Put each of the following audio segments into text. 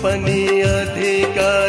अपने अधिकार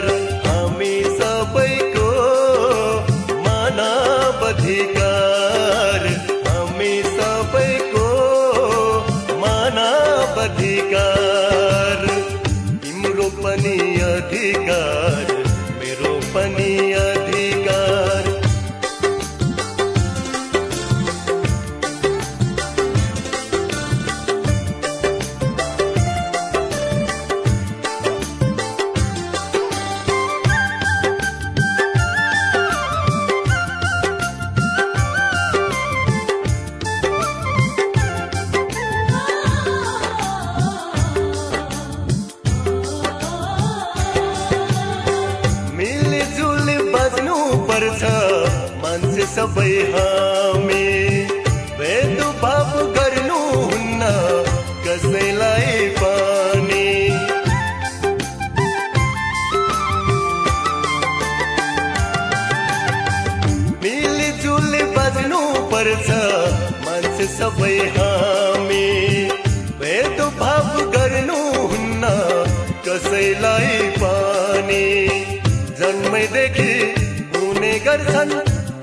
गर्नुहुन्न कसैलाई पनि। मिलिजुली बज्नु पर्छ मान्छे सबै हामी। भेदभाव गर्नुहुन्न कसैलाई पनि। जन्मैदेखि हुने गर्छन्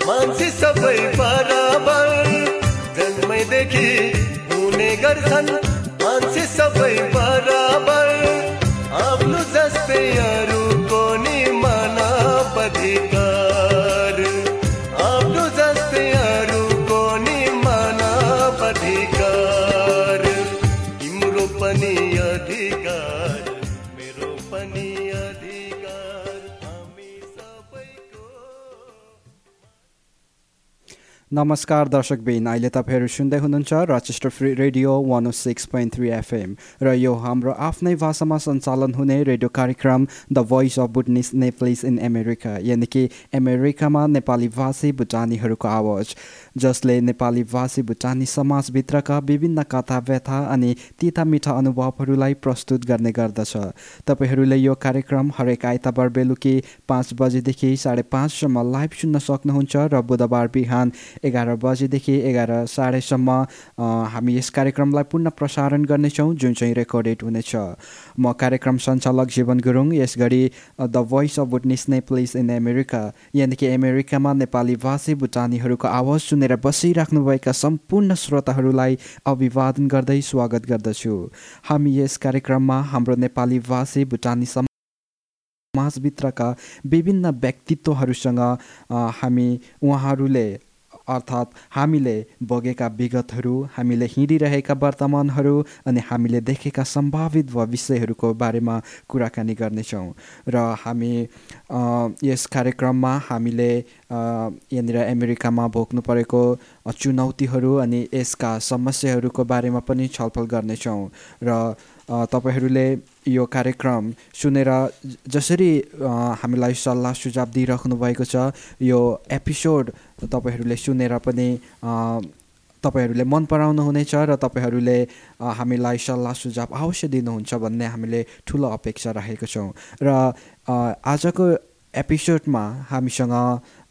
मान्छे सबै बराबर। जन्मैदेखि गर्छन् मान्छे सबै बराबर। आफ्नो जस्तै नमस्कार दर्शकबिन अहिले तपाईँहरू सुन्दै हुनुहुन्छ Rochester free radio one O six point three FM र यो हाम्रो आफ्नै भाषामा सञ्चालन हुने रेडियो कार्यक्रम the voice of Bhutanese Nepalese in America यानि कि अमेरिकामा नेपाली भाषी भुटानीहरूको आवाज। जसले नेपाली भाषी भुटानी समाजभित्रका विभिन्न कथा व्यथा अनि तिता मिठा अनुभवहरूलाई प्रस्तुत गर्ने गर्दछ। तपाईँहरूले यो कार्यक्रम हरेक आइतबार बेलुकी पाँच बजेदेखि साढे पाँचसम्म लाइभ सुन्न सक्नुहुन्छ र बुधबार बिहान एघार बजेदेखि एघार साढेसम्म हामी यस कार्यक्रमलाई पुनः प्रसारण गर्नेछौँ जुन चाहिँ रेकर्डेड हुनेछ। म कार्यक्रम सञ्चालक जीवन गुरुङ यस गरी the voice of Bhutanese Nepalese in America कि अमेरिकामा नेपाली भाषी भुटानीहरूको आवाज सुनेर बसिराख्नुभएका सम्पूर्ण श्रोताहरूलाई अभिवादन गर्दै स्वागत गर्दछु। हामी यस कार्यक्रममा हाम्रो नेपाली भाषी भुटानी सम समाजभित्रका विभिन्न व्यक्तित्वहरूसँग हामी उहाँहरूले अर्थात् हामीले भोगेका विगतहरू हामीले हिँडिरहेका वर्तमानहरू अनि हामीले देखेका सम्भावित भविष्यहरूको बारेमा कुराकानी गर्नेछौँ। र हामी यस कार्यक्रममा हामीले यहाँनिर अमेरिकामा भोग्नु परेको चुनौतीहरू अनि यसका समस्याहरूको बारेमा पनि छलफल गर्नेछौँ। र तपाईँहरूले यो कार्यक्रम सुनेर जसरी हामीलाई सल्लाह सुझाव दिइराख्नु भएको छ यो एपिसोड तपाईँहरूले सुनेर पनि तपाईँहरूले मन पराउनु हुनेछ र तपाईँहरूले हामीलाई सल्लाह सुझाव अवश्य दिनुहुन्छ भन्ने हामीले ठुलो अपेक्षा राखेको छौँ। र आजको एपिसोडमा हामीसँग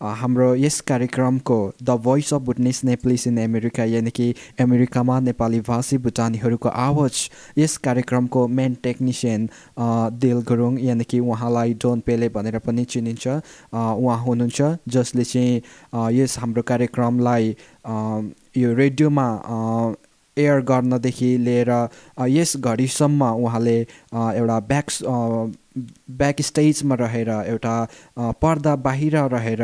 हाम्रो यस कार्यक्रमको the voice of Bhutanese Nepalese in America यानि कि अमेरिकामा नेपाली भाषी भुटानीहरूको आवाज यस कार्यक्रमको मेन टेक्निसियन दिल गुरुङ यानि कि उहाँलाई डोन पेले भनेर पनि चिनिन्छ उहाँ हुनुहुन्छ जसले चाहिँ यस हाम्रो कार्यक्रमलाई यो रेडियोमा एयर गर्नदेखि लिएर यस घडीसम्म उहाँले एउटा ब्याक ब्याक स्टेजमा रहेर एउटा पर्दा बाहिर रहेर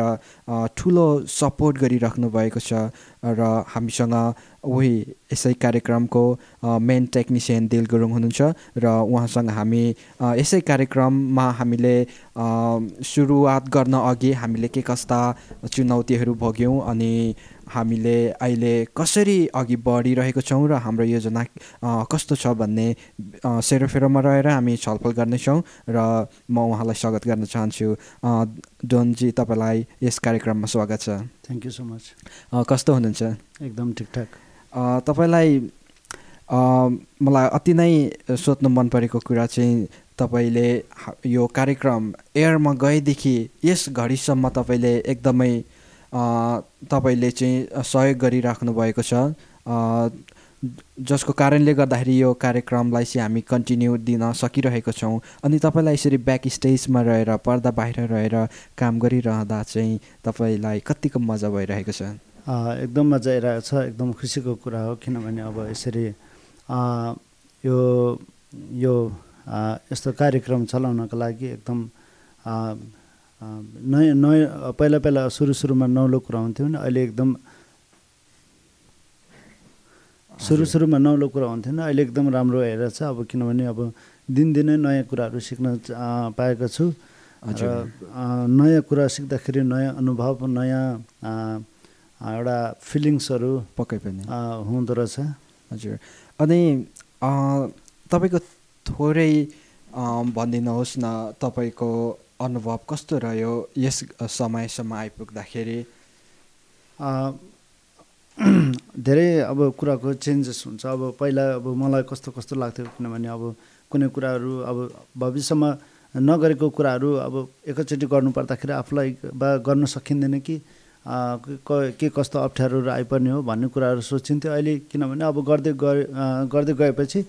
ठुलो सपोर्ट गरिराख्नु भएको छ र हामीसँग उही यसै कार्यक्रमको मेन टेक्निसियन दिल गुरुङ हुनुहुन्छ र उहाँसँग हामी यसै कार्यक्रममा हामीले सुरुवात गर्न अघि हामीले के कस्ता चुनौतीहरू भोग्यौँ अनि हामीले अहिले कसरी अघि बढिरहेको छौँ र हाम्रो योजना कस्तो छ भन्ने सेरोफेरोमा रहेर हामी छलफल गर्नेछौँ र म उहाँलाई स्वागत गर्न चाहन्छु। डोनजी तपाईँलाई यस कार्यक्रममा स्वागत छ। थ्याङ्क यू सो मच कस्तो हुनुहुन्छ? एकदम ठिकठाक। तपाईँलाई मलाई अति नै सोध्नु मन परेको कुरा चाहिँ तपाईँले यो कार्यक्रम एयरमा गएदेखि यस घडीसम्म तपाईँले एकदमै तपाईँले चाहिँ सहयोग गरिराख्नु भएको छ। जसको कारणले गर्दाखेरि यो कार्यक्रमलाई चाहिँ हामी कन्टिन्यू दिन सकिरहेको छौँ। अनि तपाईँलाई यसरी ब्याक स्टेजमा रहेर पर्दा बाहिर रहेर काम गरिरहँदा चाहिँ तपाईँलाई कतिको मजा भइरहेको छ? एकदम मजा आइरहेको छ। एकदम खुसीको कुरा हो। किनभने अब यसरी यो यो यस्तो कार्यक्रम चलाउनको लागि एकदम नयाँ नयाँ पहिला पहिला सुरु सुरुमा नौलो कुरा हुन्थ्यो नि अहिले एकदम सुरु सुरुमा नौलो कुरा हुन्थेन अहिले एकदम राम्रो हेरेर छ। अब किनभने अब दिनदिनै नयाँ कुराहरू सिक्न पाएको छु। र नयाँ कुरा सिक्दाखेरि नयाँ अनुभव नयाँ एउटा फिलिङ्सहरू पक्कै पनि। हुँदो रहेछ। हजुर। अनि तपाईँको थोरै भनिदिनुहोस् न तपाईँको अनुभव कस्तो रह्यो यस समयसम्म आइपुग्दाखेरि? धेरै अब कुराको चेन्जेस हुन्छ। अब पहिला अब मलाई कस्तो कस्तो लाग्थ्यो किनभने अब कुनै कुराहरू अब भविष्यमा नगरेको कुराहरू अब एकैचोटि गर्नु पर्दाखेरि आफूलाई बा गर्न सकिँदैन कि के कस्तो अप्ठ्यारोहरू आइपर्ने हो भन्ने कुराहरू सोचिन्थ्यो। अहिले किनभने अब गर्दै गए गर्दै गएपछि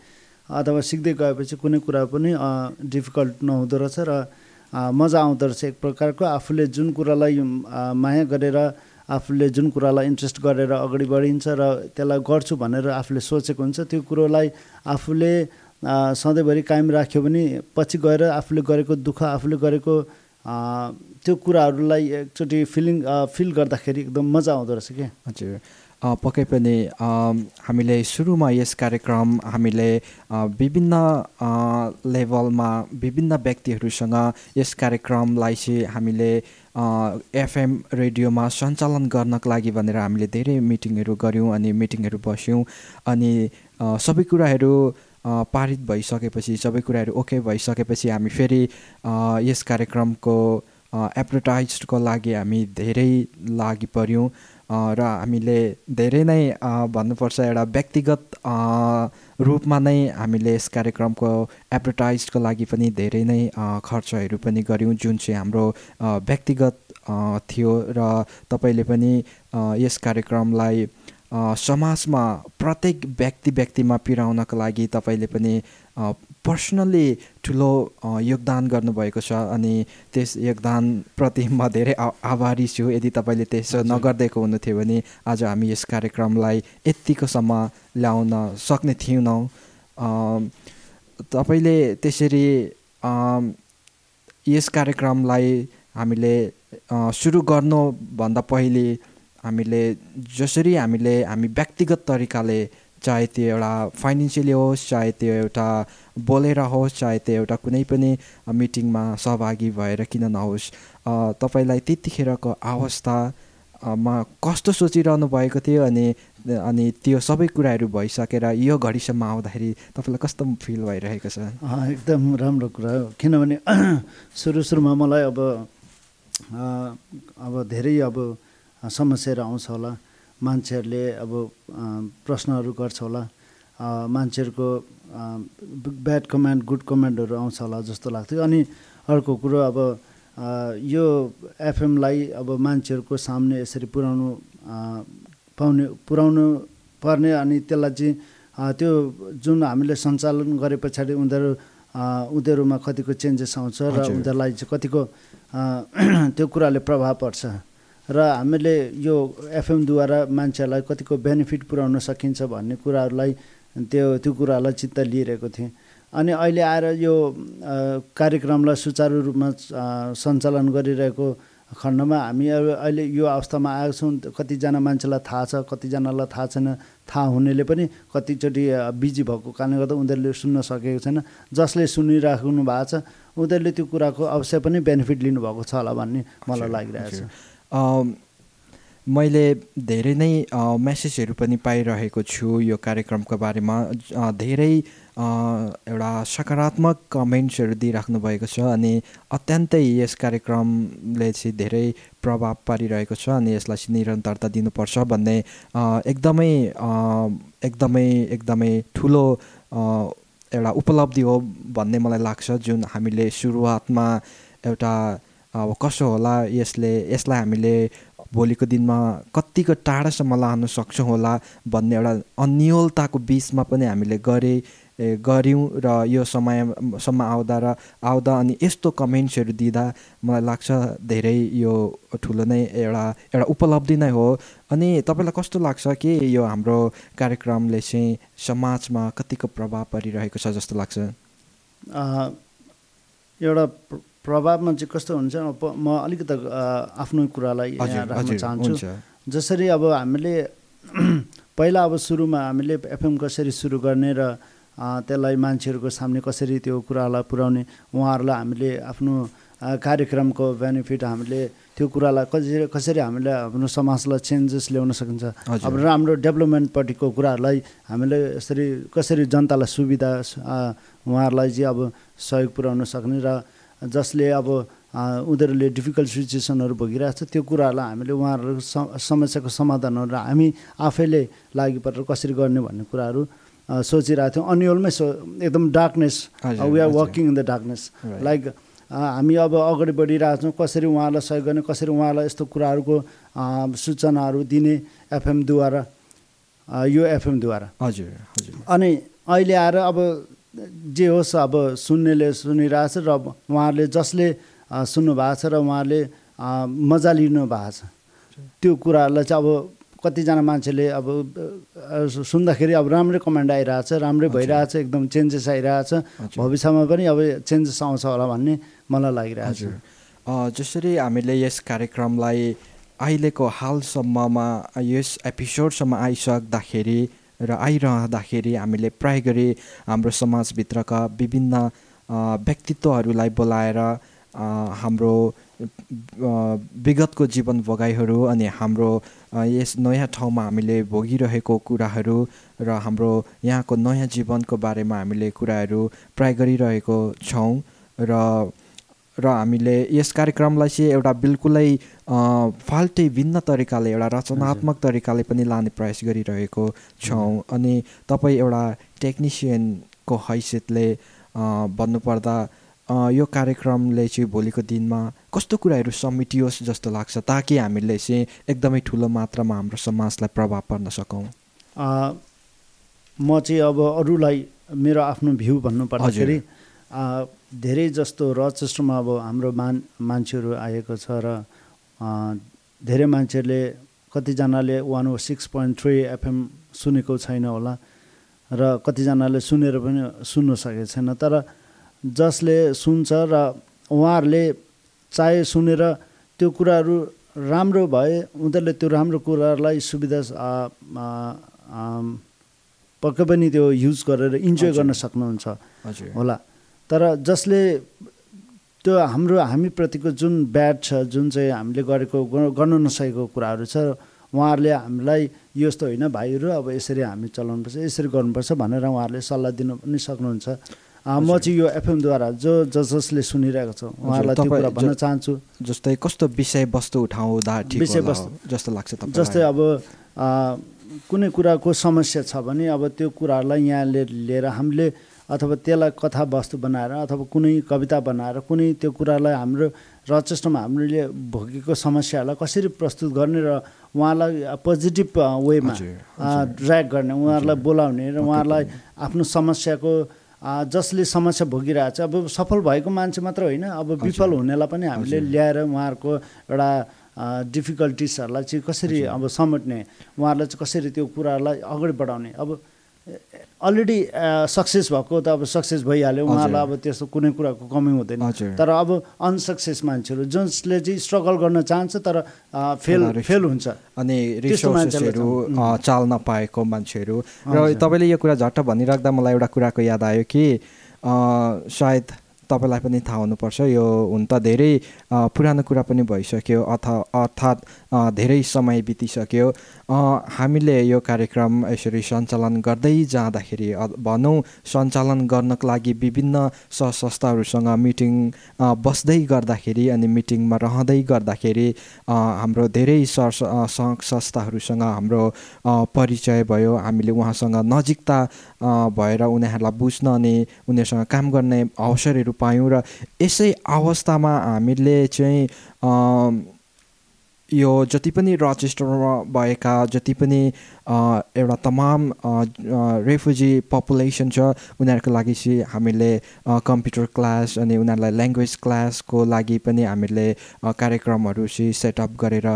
अथवा सिक्दै गएपछि कुनै कुरा पनि डिफिकल्ट नहुँदो रहेछ र मजा आउँदो रहेछ एक प्रकारको। आफूले जुन कुरालाई माया गरेर आफूले जुन कुरालाई इन्ट्रेस्ट गरेर अगाडि बढिन्छ र त्यसलाई गर्छु भनेर आफूले सोचेको हुन्छ त्यो कुरोलाई आफूले सधैँभरि कायम राख्यो भने पछि गएर आफूले गरेको दुःख आफूले गरेको त्यो कुराहरूलाई एकचोटि फिलिङ फिल गर्दाखेरि एकदम मजा आउँदो रहेछ क्या हजुर। पक्कै पनि हामीले सुरुमा यस कार्यक्रम हामीले विभिन्न लेभलमा विभिन्न व्यक्तिहरूसँग यस कार्यक्रमलाई चाहिँ हामीले एफएम रेडियोमा सञ्चालन गर्नको लागि भनेर हामीले धेरै मिटिङहरू गऱ्यौँ अनि मिटिङहरू बस्यौँ अनि सबै कुराहरू पारित भइसकेपछि सबै कुराहरू ओके भइसकेपछि हामी फेरि यस कार्यक्रमको एडभर्टाइजको लागि हामी धेरै लागि पऱ्यौँ र हामीले धेरै नै भन्नुपर्छ एउटा व्यक्तिगत रूपमा नै हामीले यस कार्यक्रमको एडभर्टाइजको लागि पनि धेरै नै खर्चहरू पनि गऱ्यौँ जुन चाहिँ हाम्रो व्यक्तिगत थियो। र तपाईँले पनि यस कार्यक्रमलाई समाजमा प्रत्येक व्यक्ति व्यक्तिमा पुर्याउनको लागि तपाईँले पनि पर्सनल्ली ठुलो योगदान गर्नुभएको छ अनि त्यस योगदानप्रति म धेरै आभारी छु। यदि तपाईँले त्यसो नगरिदिएको हुनुहुन्थ्यो भने आज हामी यस कार्यक्रमलाई यत्तिकोसम्म ल्याउन सक्ने थिएनौँ। तपाईँले त्यसरी यस कार्यक्रमलाई हामीले सुरु गर्नुभन्दा पहिले हामीले जसरी हामीले हामी व्यक्तिगत तरिकाले चाहे त्यो एउटा फाइनेन्सियली होस् चाहे त्यो एउटा बोलेर होस् चाहे त्यो एउटा कुनै पनि मिटिङमा सहभागी भएर किन नहोस् तपाईँलाई त्यतिखेरको अवस्थामा कस्तो सोचिरहनु भएको थियो अनि अनि त्यो सबै कुराहरू भइसकेर यो घडीसम्म आउँदाखेरि तपाईँलाई कस्तो फिल भइरहेको छ? एकदम राम्रो कुरा हो। किनभने सुरु सुरुमा मलाई अब अब धेरै अब समस्याहरू आउँछ होला। मान्छेहरूले अब प्रश्नहरू गर्छ होला। मान्छेहरूको ब्याड कमेन्ट गुड कमेन्टहरू आउँछ होला जस्तो लाग्थ्यो। अनि अर्को कुरो अब यो एफएमलाई अब मान्छेहरूको सामने यसरी पुर्याउनु पाउने पुर्याउनु पर्ने अनि त्यसलाई चाहिँ त्यो जुन हामीले सञ्चालन गरे पछाडि उनीहरू उनीहरूमा कतिको चेन्जेस आउँछ र उनीहरूलाई चाहिँ कतिको त्यो कुराले प्रभाव पर्छ। र हामीले यो एफएमद्वारा मान्छेहरूलाई कतिको बेनिफिट पुर्याउन सकिन्छ भन्ने कुराहरूलाई त्यो त्यो कुरालाई चित्त लिइरहेको थिएँ। अनि अहिले आएर यो कार्यक्रमलाई सुचारु रूपमा सञ्चालन गरिरहेको खण्डमा हामी अहिले यो अवस्थामा आएको छौँ। कतिजना मान्छेलाई थाहा छ कतिजनालाई थाहा छैन। थाहा हुनेले पनि कतिचोटि बिजी भएको कारणले गर्दा उनीहरूले सुन्न सकेको छैन। जसले सुनिराख्नु भएको छ उनीहरूले त्यो कुराको अवश्य पनि बेनिफिट लिनुभएको छ होला भन्ने मलाई लागिरहेको छ। मैले धेरै नै मेसेजहरू पनि पाइरहेको छु यो कार्यक्रमको बारेमा। धेरै एउटा सकारात्मक कमेन्ट्सहरू दिइराख्नु भएको छ अनि अत्यन्तै यस कार्यक्रमले चाहिँ धेरै प्रभाव पारिरहेको छ अनि यसलाई चाहिँ निरन्तरता दिनुपर्छ भन्ने एकदमै एकदमै एकदमै ठुलो एउटा उपलब्धि हो भन्ने मलाई लाग्छ जुन हामीले सुरुवातमा एउटा अब कसो होला यसले यसलाई हामीले भोलिको दिनमा कतिको टाढासम्म लानु सक्छौँ होला भन्ने एउटा अन्यलताको बिचमा पनि हामीले गरे गऱ्यौँ र यो समयसम्म आउँदा र आउँदा अनि यस्तो कमेन्ट्सहरू दिँदा मलाई लाग्छ धेरै यो ठुलो नै एउटा एउटा उपलब्धि नै हो। अनि तपाईँलाई कस्तो लाग्छ कि यो हाम्रो कार्यक्रमले चाहिँ समाजमा कतिको प्रभाव परिरहेको छ जस्तो लाग्छ? एउटा प्रभावमा चाहिँ कस्तो हुन्छ म अलिकति आफ्नो कुरालाई यहाँ राख्न चाहन्छु। जसरी अब हामीले पहिला अब सुरुमा हामीले एफएम कसरी सुरु गर्ने र त्यसलाई मान्छेहरूको सामने कसरी त्यो कुरालाई पुर्याउने उहाँहरूलाई हामीले आफ्नो कार्यक्रमको बेनिफिट हामीले त्यो कुरालाई कसरी कसरी हामीले आफ्नो समाजलाई चेन्जेस ल्याउन सकिन्छ। अब राम्रो डेभलपमेन्टपट्टिको कुराहरूलाई हामीले यसरी कसरी जनतालाई सुविधा उहाँहरूलाई चाहिँ अब सहयोग पुर्याउन सक्ने र जसले अब उनीहरूले डिफिकल्ट सिचुएसनहरू भोगिरहेको छ त्यो कुराहरूलाई हामीले उहाँहरूको सम- समस्याको समाधानहरू हामी आफैले लागि परेर कसरी गर्ने भन्ने कुराहरू सोचिरहेको थियौँ अन्यलमै सो एकदम darkness we are. Working in the darkness. Like हामी अब अगाडि बढिरहेको छौँ कसरी उहाँलाई सहयोग गर्ने कसरी उहाँलाई यस्तो कुराहरूको सूचनाहरू दिने एफएमद्वारा यो एफएमद्वारा हजुर हजुर अनि अहिले आएर अब जे होस् अब सुन्नेले सुनिरहेछ र उहाँहरूले जसले सुन्नु भएको छ र उहाँहरूले मजा लिनु भएको छ। त्यो कुराहरूलाई चाहिँ अब कतिजना मान्छेले अब सुन्दाखेरि अब राम्रै कमेन्ट आइरहेछ राम्रै भइरहेछ एकदम चेन्जेस आइरहेछ। भविष्यमा पनि अब चेन्जेस आउँछ होला भन्ने मलाई लागिरहेछ। जसरी हामीले यस कार्यक्रमलाई अहिलेको हालसम्ममा यस एपिसोडसम्म आइसक्दाखेरि र आइरहँदाखेरि हामीले प्राय गरी हाम्रो समाजभित्रका विभिन्न व्यक्तित्वहरूलाई बोलाएर हाम्रो विगतको जीवन भोगाइहरू अनि हाम्रो यस नयाँ ठाउँमा हामीले भोगिरहेको कुराहरू र हाम्रो यहाँको नयाँ जीवनको बारेमा हामीले कुराहरू प्राय गरिरहेको छौँ र र हामीले यस कार्यक्रमलाई चाहिँ एउटा बिल्कुलै फाल्टै भिन्न तरिकाले एउटा रचनात्मक तरिकाले पनि लाने प्रयास गरिरहेको छौँ। अनि तपाईँ एउटा टेक्निसियनको हैसियतले भन्नुपर्दा यो कार्यक्रमले चाहिँ भोलिको दिनमा कस्तो कुराहरू समेटियोस् जस्तो लाग्छ ताकि हामीले चाहिँ एकदमै ठुलो मात्रामा हाम्रो समाजलाई प्रभाव पर्न सकौँ? म चाहिँ अब अरूलाई मेरो आफ्नो भ्यू भन्नु पर्दाखेरि अ, धेरै जस्तो रचेस्टरमा अब हाम्रो मान मान्छेहरू आएको छ र धेरै मान्छेहरूले कतिजनाले one o six point three FM सुनेको छैन होला र कतिजनाले सुनेर पनि सुन्नु सकेको छैन। तर जसले सुन्छ र उहाँहरूले चाहे सुनेर त्यो कुराहरू राम्रो भए उनीहरूले त्यो राम्रो कुराहरूलाई सुविधा पक्कै पनि त्यो युज गरेर इन्जोय। गर्न सक्नुहुन्छ हजुर। होला। तर जसले त्यो हाम्रो हामीप्रतिको जुन ब्याड छ जुन चाहिँ हामीले गरेको गर्न नसकेको कुराहरू छ उहाँहरूले हामीलाई यस्तो होइन भाइहरू अब यसरी हामी चलाउनुपर्छ यसरी गर्नुपर्छ भनेर उहाँहरूले सल्लाह दिनु पनि सक्नुहुन्छ। म चाहिँ यो एफएमद्वारा जो जस जसले सुनिरहेको छ उहाँहरूलाई त्यो कुरा भन्न ज- चाहन्छु। जस्तै कस्तो विषयवस्तु उठाउँदा विषयवस्तु- जस्तो लाग्छ जस्तै अब कुनै कुराको समस्या छ भने अब त्यो कुराहरूलाई यहाँ ले- लिएर हामीले अथवा त्यसलाई कथावस्तु बनाएर अथवा कुनै कविता बनाएर कुनै त्यो कुरालाई हाम्रो रचेस्टमा हामीले भोगेको समस्याहरूलाई कसरी प्रस्तुत गर्ने र उहाँलाई पोजिटिभ वेमा ड्र्याग गर्ने उहाँहरूलाई बोलाउने र उहाँहरूलाई आफ्नो समस्याको जसले समस्या भोगिरहेको छ अब सफल भएको मान्छे मात्र होइन अब विफल हुनेलाई पनि हामीले ल्याएर उहाँहरूको एउटा डिफिकल्टिसहरूलाई चाहिँ कसरी अब समेट्ने उहाँहरूलाई चाहिँ कसरी त्यो कुराहरूलाई अगाडि बढाउने अब अलरेडी सक्सेस भएको त अब सक्सेस भइहाल्यो। उहाँहरूलाई अब त्यस्तो कुनै कुराको कमी हुँदैन। तर अब अनसक्सेस मान्छेहरू जसले चाहिँ स्ट्रगल गर्न चाहन्छ तर फेल तर फेल हुन्छ। अनि रिसोर्सेसहरू चाल नपाएको मान्छेहरू। र तपाईँले यो कुरा झट्ट भनिराख्दा मलाई एउटा कुराको याद आयो कि सायद तपाईँलाई पनि थाहा हुनुपर्छ यो हुन त धेरै पुरानो कुरा पनि भइसक्यो। अथ अर्थात् धेरै समय बितिसक्यो। हामीले यो कार्यक्रम यसरी सञ्चालन गर्दै जाँदाखेरि भनौँ सञ्चालन गर्नको लागि विभिन्न संस्थाहरूसँग मिटिङ बस्दै गर्दाखेरि अनि मिटिङमा रहँदै गर्दाखेरि हाम्रो धेरै सर संस्थाहरूसँग हाम्रो परिचय भयो। हामीले उहाँसँग नजिकता भएर उनीहरूलाई बुझ्न अनि उनीहरूसँग काम गर्ने अवसरहरू पायौँ र यसै अवस्थामा हामीले चाहिँ यो जति पनि रचेस्टरमा भएका जति पनि एउटा तमाम रेफ्युजी पपुलेसन छ उनीहरूको लागि चाहिँ हामीले कम्प्युटर क्लास अनि उनीहरूलाई ल्याङ्ग्वेज क्लासको लागि पनि हामीले कार्यक्रमहरू चाहिँ सेटअप गरेर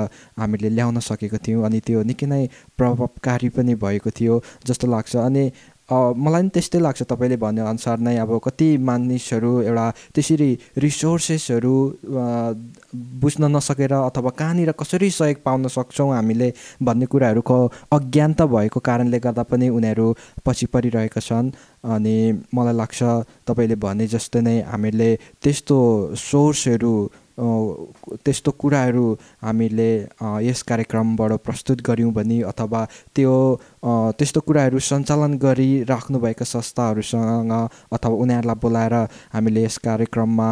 हामीले ल्याउन सकेको थियौँ। अनि त्यो निकै नै प्रभावकारी पनि भएको थियो जस्तो लाग्छ। अनि मलाई पनि त्यस्तै लाग्छ तपाईँले भनेअनुसार नै अब कति मानिसहरू एउटा त्यसरी रिसोर्सेसहरू बुझ्न नसकेर अथवा कहाँनिर कसरी सहयोग पाउन सक्छौँ हामीले भन्ने कुराहरूको अज्ञानता भएको कारणले गर्दा पनि उनीहरू पछि परिरहेका छन्। अनि मलाई लाग्छ तपाईँले भने जस्तै नै हामीले त्यस्तो सोर्सहरू त्यस्तो कुराहरू हामीले यस कार्यक्रमबाट प्रस्तुत गऱ्यौँ भने अथवा त्यो त्यस्तो कुराहरू सञ्चालन गरिराख्नुभएका संस्थाहरूसँग अथवा उनीहरूलाई बोलाएर हामीले यस कार्यक्रममा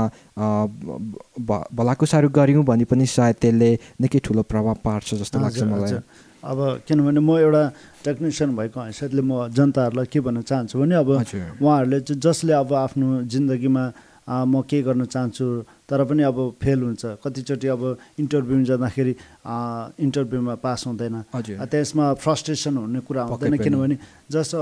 भलाकुसाहरू गऱ्यौँ भने पनि सायद त्यसले निकै ठुलो प्रभाव पार्छ जस्तो लाग्छ मलाई। अब किनभने म एउटा टेक्निसियन भएको हैसियतले म जनताहरूलाई के भन्न चाहन्छु भने अब उहाँहरूले चाहिँ जसले अब आफ्नो जिन्दगीमा म के गर्न चाहन्छु? तर पनि अब फेल हुन्छ। कतिचोटि अब इन्टरभ्यू जाँदाखेरि इन्टरभ्यूमा पास हुँदैन। त्यसमा फ्रस्ट्रेसन हुने कुरा हुँदैन किनभने just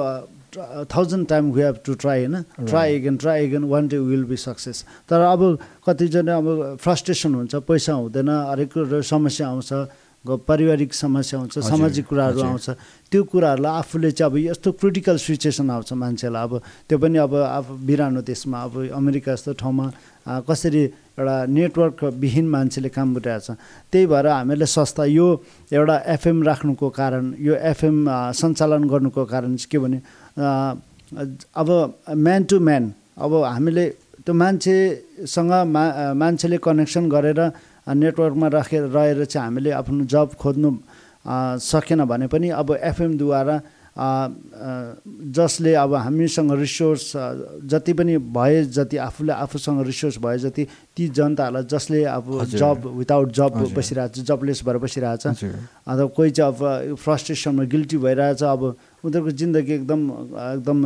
thousand time we have to try होइन? Try again try again one day will be success तर अब कतिजना अब फ्रस्ट्रेसन हुन्छ पैसा हुँदैन हरेक समस्या आउँछ। पारिवारिक समस्या आउँछ सामाजिक कुराहरू आउँछ। त्यो कुराहरूलाई आफूले चाहिँ अब यस्तो क्रिटिकल सिचुएसन आउँछ मान्छेलाई। अब त्यो पनि अब अब बिरानो देशमा अब अमेरिका जस्तो ठाउँमा कसरी एउटा नेटवर्क विहीन मान्छेले काम गरिरहेको छ। त्यही भएर हामीले संस्था यो एउटा एफएम राख्नुको कारण यो एफएम सञ्चालन गर्नुको कारण चाहिँ के भने अब म्यान टु म्यान अब हामीले त्यो मान्छेसँग मा मान्छेले कनेक्सन गरेर नेटवर्कमा राखेर रहेर चाहिँ हामीले आफ्नो जब खोज्नु सकेन भने पनि अब एफएमद्वारा जसले अब हामीसँग रिसोर्स जति पनि भए जति आफूले आफूसँग रिसोर्स भए जति ती जनताहरूलाई जसले अब जब विदाउट जब बसिरहेको छ जबलेस भएर बसिरहेको छ अन्त कोही चाहिँ अब फ्रस्ट्रेसनमा गिल्टी भइरहेछ अब उनीहरूको जिन्दगी एकदम एकदम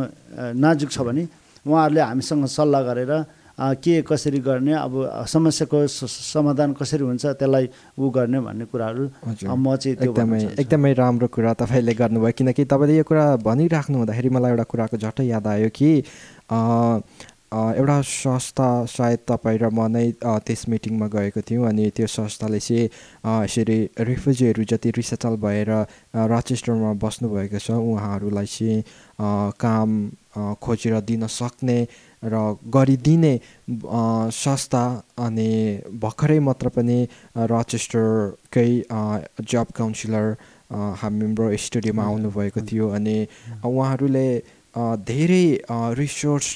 नाजुक छ भने उहाँहरूले हामीसँग सल्लाह गरेर के कसरी गर्ने अब समस्याको समाधान कसरी हुन्छ त्यसलाई ऊ गर्ने भन्ने कुराहरू म चाहिँ एकदमै एकदमै राम्रो कुरा तपाईँले गर्नुभयो किनकि तपाईँले यो कुरा भनिराख्नु हुँदाखेरि मलाई एउटा कुराको झट्टै याद आयो कि एउटा संस्था सायद तपाईँ र म नै त्यस मिटिङमा गएको थियौँ अनि त्यो संस्थाले चाहिँ यसरी रिफ्युजीहरू जति रिसेटल भएर रचेस्टरमा बस्नुभएको छ उहाँहरूलाई चाहिँ काम खोजेर दिन सक्ने र गरिदिने संस्था अनि भर्खरै मात्र पनि रचेस्टरकै जब काउन्सिलर हाम्रो स्टुडियोमा आउनुभएको थियो अनि उहाँहरूले धेरै रिसोर्स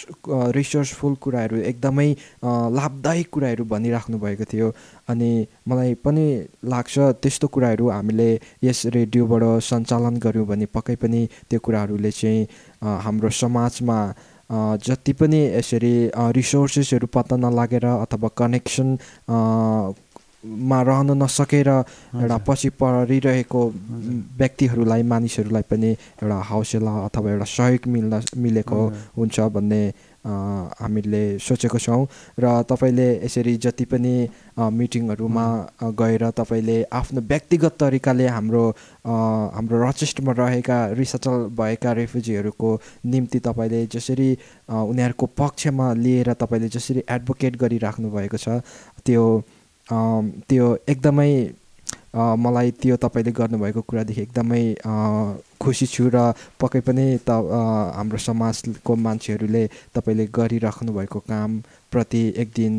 रिसोर्सफुल कुराहरू एकदमै लाभदायक कुराहरू भनिराख्नु भएको थियो अनि मलाई पनि लाग्छ त्यस्तो कुराहरू हामीले यस रेडियोबाट सञ्चालन गऱ्यौँ भने पक्कै पनि त्यो कुराहरूले चाहिँ हाम्रो समाजमा जति पनि यसरी रिसोर्सेसहरू पत्ता नलागेर अथवा कनेक्सन मा रहन नसकेर एउटा पछि परिरहेको व्यक्तिहरूलाई मानिसहरूलाई पनि एउटा हौसला अथवा एउटा सहयोग मिल्न मिलेको हुन्छ भन्ने हामीले सोचेको छौँ र तपाईँले यसरी जति पनि मिटिङहरूमा गएर तपाईँले आफ्नो व्यक्तिगत तरिकाले हाम्रो हाम्रो रचेस्टमा रहेका रिसटल भएका रेफ्युजीहरूको निम्ति तपाईँले जसरी उनीहरूको पक्षमा लिएर तपाईँले जसरी एडभोकेट गरिराख्नु भएको छ त्यो त्यो एकदमै मलाई त्यो तपाईँले गर्नुभएको कुरादेखि एकदमै खुसी छु र पक्कै पनि त हाम्रो समाजको मान्छेहरूले तपाईँले गरिराख्नु भएको कामप्रति एक दिन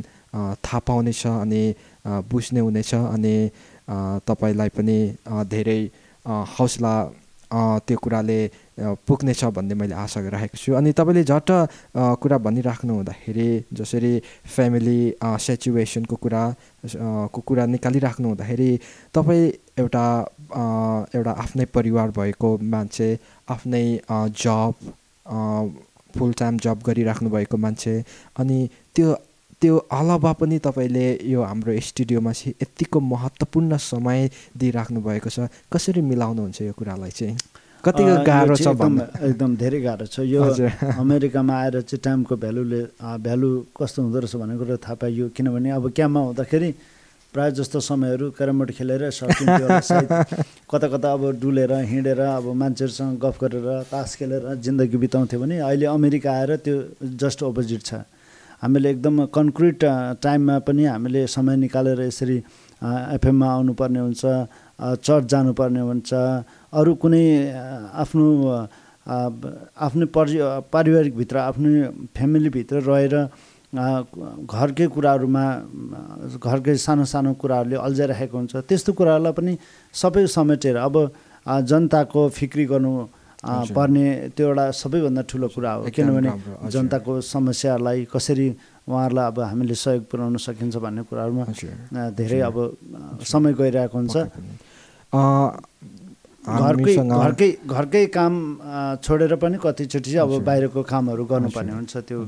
थाहा पाउनेछ अनि बुझ्ने हुनेछ अनि तपाईँलाई पनि धेरै हौसला त्यो कुराले पुग्नेछ भन्ने मैले आशा राखेको छु। अनि तपाईँले झट्ट कुरा भनिराख्नु हुँदाखेरि जसरी फ्यामिली सिचुएसनको कुरा को कुरा निकालिराख्नु हुँदाखेरि तपाईँ एउटा एउटा आफ्नै परिवार भएको मान्छे आफ्नै जब फुल टाइम जब गरिराख्नु भएको मान्छे अनि त्यो त्यो अलावा पनि तपाईँले यो हाम्रो स्टुडियोमा चाहिँ यत्तिको महत्त्वपूर्ण समय दिइराख्नु भएको छ। कसरी मिलाउनुहुन्छ यो कुरालाई चाहिँ? कति गाह्रो छ एकदम एकदम धेरै गाह्रो छ। यो अमेरिकामा आएर चाहिँ टाइमको भ्यालुले भ्यालु कस्तो हुँदो रहेछ भन्ने कुरो थाहा पाइयो। किनभने अब क्याम्पमा हुँदाखेरि प्रायः जस्तो समयहरू क्यारमबोर्ड खेलेर सकिन्थ्यो कता कता अब डुलेर हिँडेर अब मान्छेहरूसँग गफ गरेर तास खेलेर जिन्दगी बिताउँथ्यो भने अहिले अमेरिका आएर त्यो जस्ट अपोजिट छ। हामीले एकदम कन्क्रिट टाइममा पनि हामीले समय निकालेर यसरी एफएममा आउनुपर्ने हुन्छ। चर्च जानुपर्ने हुन्छ अरू कुनै आफ्नो आफ्नो परि पारिवारिकभित्र आफ्नो फ्यामिलीभित्र रहेर घरकै कुराहरूमा घरकै सानो सानो कुराहरूले अल्झाइराखेको हुन्छ त्यस्तो कुराहरूलाई पनि सबै समेटेर अब जनताको फिक्री गर्नु। पर्ने त्यो एउटा सबैभन्दा ठुलो कुरा हो किनभने। जनताको समस्याहरूलाई कसरी उहाँहरूलाई अब हामीले सहयोग पुर्याउन सकिन्छ भन्ने कुराहरूमा धेरै अब समय गइरहेको हुन्छ। घरकै घरकै घरकै काम छोडेर पनि कतिचोटि चाहिँ अब। बाहिरको कामहरू गर्नुपर्ने हुन्छ त्यो।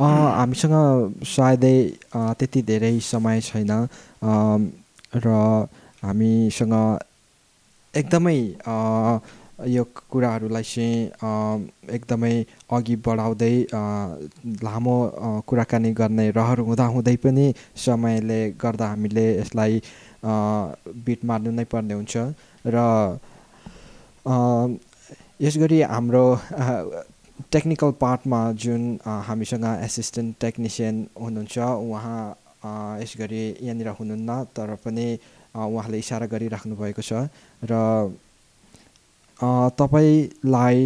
हामीसँग सायदै त्यति धेरै समय छैन। र हामीसँग एकदमै यो कुराहरूलाई चाहिँ एकदमै अघि बढाउँदै लामो कुराकानी गर्ने रहर हुँदाहुँदै पनि समयले गर्दा हामीले यसलाई बिट मार्नु नै पर्ने हुन्छ। र यसगरी हाम्रो टेक्निकल पार्टमा जुन हामीसँग एसिस्टेन्ट टेक्निसियन हुनुहुन्छ उहाँ यसगरी यहाँनिर हुनुहुन्न तर पनि उहाँले इसारा गरिराख्नु भएको छ। र तपाईँलाई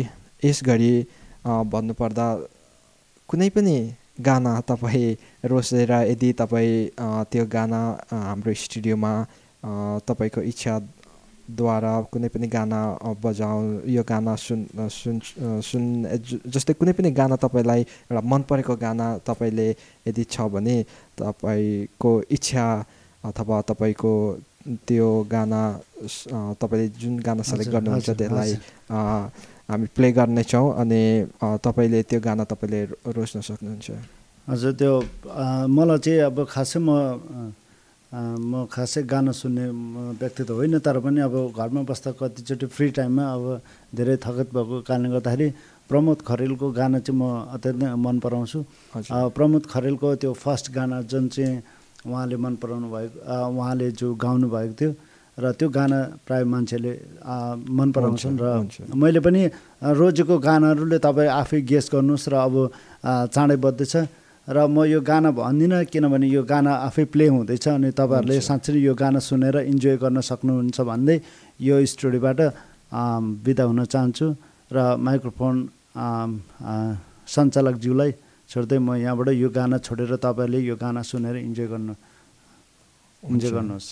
यसघरि अ, भन्नुपर्दा कुनै पनि गाना तपाईँ रोजेर यदि तपाईँ त्यो गाना हाम्रो स्टुडियोमा तपाईँको इच्छाद्वारा कुनै पनि गाना बजाउ यो गाना सुन सुन सुन जस्तै कुनै पनि गाना तपाईँलाई एउटा मन परेको गाना तपाईँले यदि छ भने तपाईँको इच्छा अथवा तपाईँको त्यो गाना तपाईँले जुन गाना सेलेक्ट गर्नुहुन्छ त्यसलाई हामी प्ले गर्नेछौँ अनि तपाईँले त्यो गाना तपाईँले रोज्न सक्नुहुन्छ। हजुर त्यो मलाई चाहिँ अब खासै म म खासै गाना सुन्ने व्यक्ति त होइन तर पनि अब घरमा बस्दा कतिचोटि फ्री टाइममा अब धेरै थगत भएको कारणले गर्दाखेरि प्रमोद खरेलको गाना चाहिँ म अत्यन्तै मन पराउँछु। प्रमोद खरेलको त्यो फर्स्ट गाना जुन चाहिँ उहाँले मन पराउनु भएको उहाँले जो गाउनु भएको थियो र त्यो गाना प्राय मान्छेले मन पराउँछन् र। मैले पनि रोजेको गानाहरूले तपाईँ आफै गेस गर्नुहोस् र अब चाँडै बज्दैछ र म यो गाना भन्दिनँ किनभने यो गाना आफै प्ले हुँदैछ अनि तपाईँहरूले। साँच्चै यो गाना सुनेर इन्जोय गर्न सक्नुहुन्छ भन्दै यो स्टुडियोबाट बिदा हुन चाहन्छु र माइक्रोफोन सञ्चालकज्यूलाई छोड्दै म यहाँबाट यो गाना छोडेर तपाईँहरूले यो गाना सुनेर इन्जोय गर्नु इन्जोय हुन्छ। गर्नुहोस्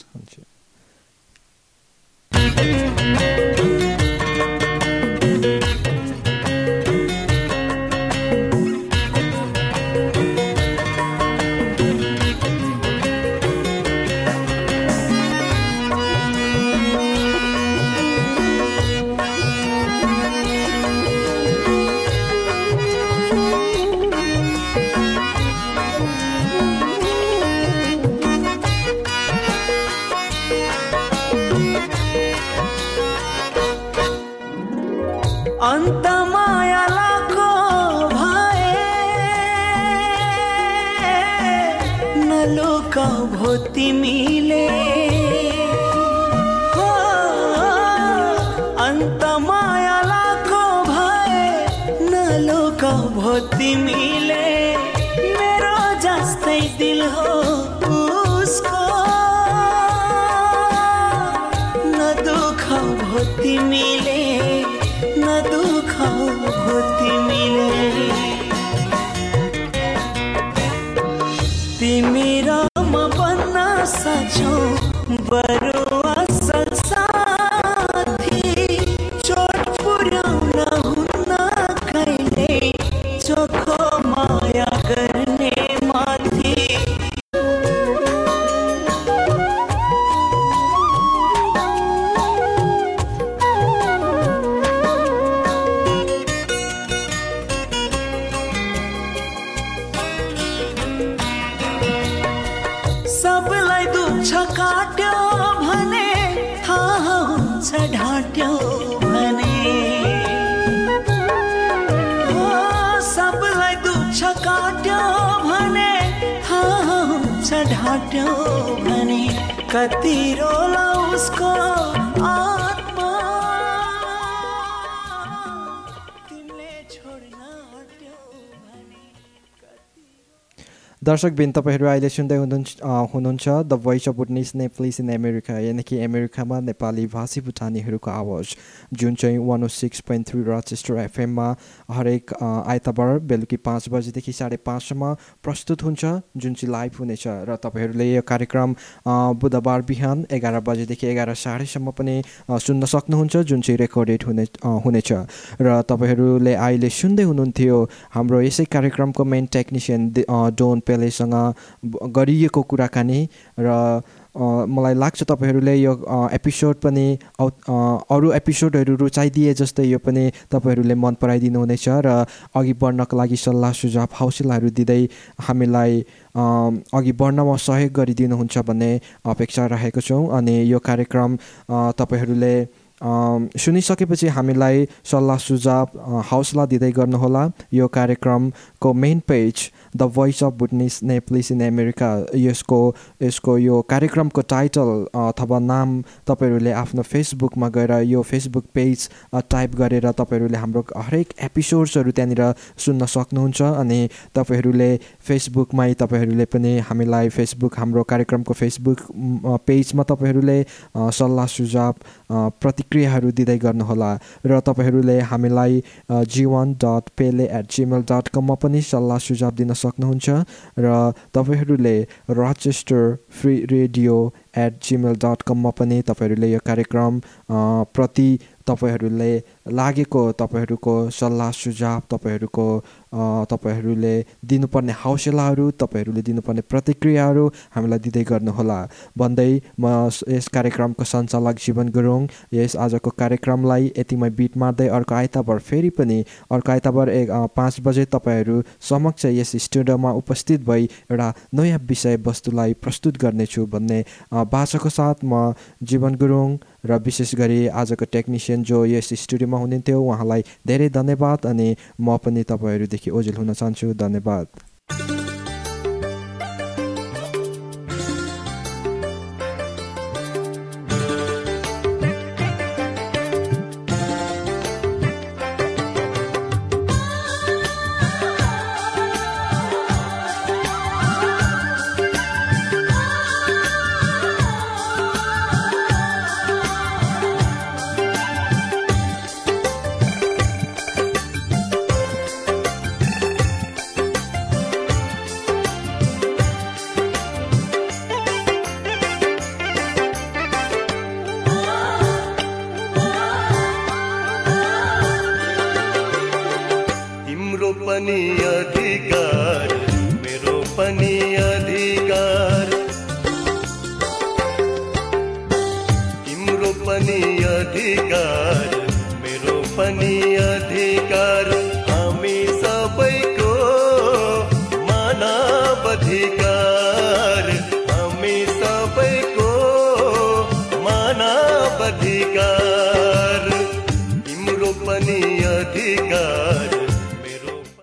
भो तिमीले न दुख भो तिमीले। तिमी र म बन्न सक्छौ बरु ढाट्यो भने कति रोला उसको दर्शकबिन तपाईँहरू अहिले सुन्दै हुनुहुन्छ हुनुहुन्छ the voice of Bhutanese Nepalese in America यानि कि अमेरिकामा नेपाली भाषी भुटानीहरूको आवाज। जुन चाहिँ one o six point three Rochester एफएममा हरेक आइतबार बेलुकी पाँच बजीदेखि साढे पाँचसम्म प्रस्तुत हुन्छ जुन चाहिँ लाइभ हुनेछ। र तपाईँहरूले यो कार्यक्रम बुधबार बिहान एघार बजीदेखि एघार साढेसम्म पनि सुन्न सक्नुहुन्छ जुन चाहिँ रेकर्डेड हुने हुनेछ। र तपाईँहरूले अहिले सुन्दै हुनुहुन्थ्यो हाम्रो यसै कार्यक्रमको मेन टेक्निसियन डोन पेलेसँग गरिएको कुराकानी र मलाई लाग्छ तपाईँहरूले यो एपिसोड पनि अरू एपिसोडहरू रुचाइदिए जस्तै यो पनि तपाईँहरूले मन पराइदिनु हुनेछ र अघि बढ्नको लागि सल्लाह सुझाव हौसलाहरू दिँदै हामीलाई अघि बढ्नमा सहयोग गरिदिनुहुन्छ भन्ने अपेक्षा राखेको छौँ। अनि यो कार्यक्रम तपाईँहरूले सुनिसकेपछि हामीलाई सल्लाह सुझाव हौसला दिँदै गर्नुहोला। यो कार्यक्रमको main page the voice of Bhutanese Nepalese in America यसको यसको यो कार्यक्रमको टाइटल अथवा नाम तपाईँहरूले आफ्नो फेसबुकमा गएर यो फेसबुक पेज टाइप गरेर तपाईँहरूले हाम्रो हरेक एपिसोड्सहरू त्यहाँनिर सुन्न सक्नुहुन्छ अनि तपाईँहरूले फेसबुकमै तपाईँहरूले पनि हामीलाई फेसबुक हाम्रो कार्यक्रमको फेसबुक पेजमा तपाईँहरूले सल्लाह सुझाव प्रतिक्रियाहरू दिँदै गर्नुहोला र तपाईँहरूले हामीलाई Jiwan dot Pele at Gmail dot कममा पनि सल्लाह सुझाव दिन सक्नुहुन्छ र तपाईँहरूले Rochester free radio at Gmail dot कममा पनि तपाईँहरूले यो कार्यक्रम प्रति तपाईँहरूले लागेको तपाईँहरूको सल्लाह सुझाव तपाईँहरूको तपाईँहरूले दिनुपर्ने हौसलाहरू तपाईँहरूले दिनुपर्ने प्रतिक्रियाहरू हामीलाई दिँदै गर्नुहोला। भन्दै म यस कार्यक्रमको सञ्चालक जीवन गुरुङ यस आजको कार्यक्रमलाई यतिमै बिट मार्दै अर्को आइतबार फेरि पनि अर्को आइतबार एक पाँच बजे तपाईँहरू समक्ष यस स्टुडियोमा उपस्थित भई एउटा नयाँ विषयवस्तुलाई प्रस्तुत गर्नेछु भन्ने बाचाको साथ म जीवन गुरुङ र विशेष गरी आजको टेक्निसियन जो यस स्टुडियोमा हुनुहुन्थ्यो उहाँलाई धेरै धन्यवाद अनि म पनि तपाईँहरूदेखि ओझेल हुन चाहन्छु। धन्यवाद।